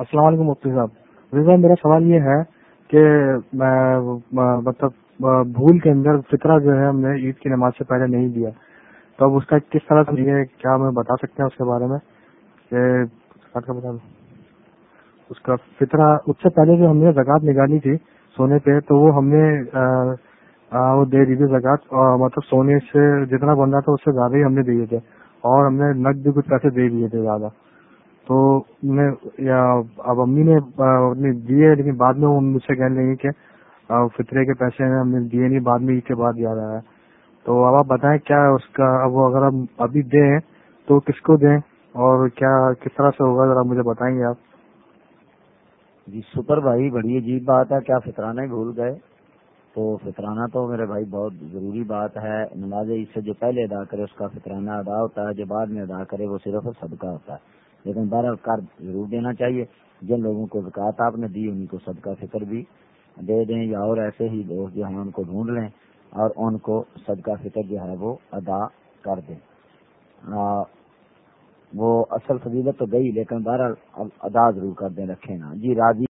السلام علیکم مفتی صاحب۔ رضا میرا سوال یہ ہے کہ میں مطلب بھول کے اندر فطرہ جو ہے ہم نے عید کی نماز سے پہلے نہیں دیا۔ تو اب اس کا کس طرح سے یہ، کیا ہمیں بتا سکتے ہیں اس کے بارے میں؟ کہ بتا مطلب، اس کا فطرہ، اس سے پہلے جو ہم نے زکوٰۃ نکالی تھی سونے پہ، تو وہ ہم نے وہ دے دی تھی زکات مطلب سونے سے جتنا بن رہا تھا اس سے زیادہ ہی ہم نے دیے تھے۔ اور ہم نے نقد بھی کچھ پیسے دے دیے تھے زیادہ۔ تو میں اب امی نے دیے، لیکن بعد میں وہ مجھ سے کہنے لگی کہ فطرے کے پیسے ہم نے دیے نہیں، بعد میں عید کے بعد یاد آیا۔ تو اب آپ بتائیں کیا اس کا اب وہ اگر ہم ابھی دیں تو کس کو دیں؟ اور کیا کس طرح سے ہوگا؟ ذرا مجھے بتائیں گے آپ۔ جی سپر بھائی، بڑی عجیب بات ہے، کیا فطرانہ ہی بھول گئے؟ تو فطرانہ تو میرے بھائی بہت ضروری بات ہے، نماز عید سے جو پہلے ادا کرے اس کا فطرانہ ادا ہوتا ہے، جو بعد میں ادا کرے وہ صرف صدقہ ہوتا ہے۔ لیکن بارہ کر ضرور دینا چاہیے، جن لوگوں کو زکات آپ نے دی، ان کو صدقہ فکر بھی دے دیں یا اور ایسے ہی دوست جو ہیں ان کو ڈھونڈ لیں اور ان کو صدقہ فکر جو ہے وہ ادا کر دیں۔ وہ اصل فضیلت تو گئی، لیکن بہرحال ادا ضرور کر دیں رکھے نا جی راضی